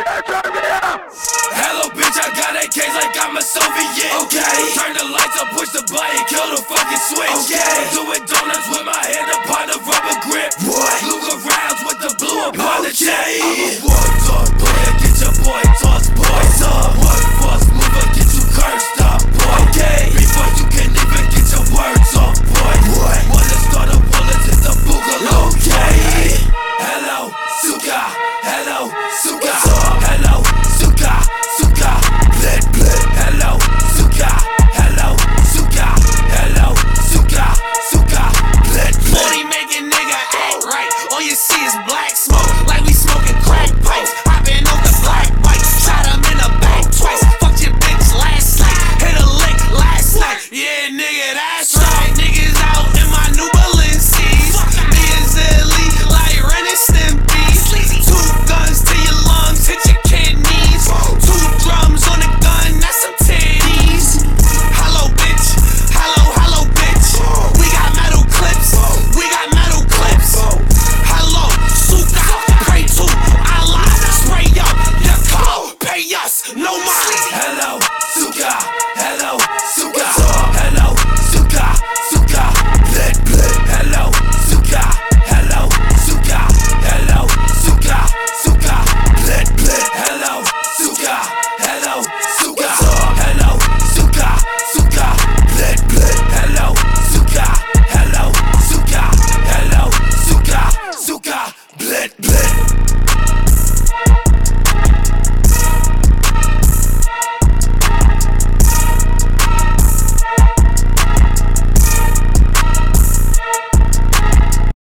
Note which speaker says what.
Speaker 1: Hello, bitch, I got that case like I'm a Soviet. Okay. Turn the lights up, push the button, kill the fucking switch. Okay. Doing donuts with my hand upon the rubber grip. What? Luger rounds with the blue upon okay. the chain.
Speaker 2: no my.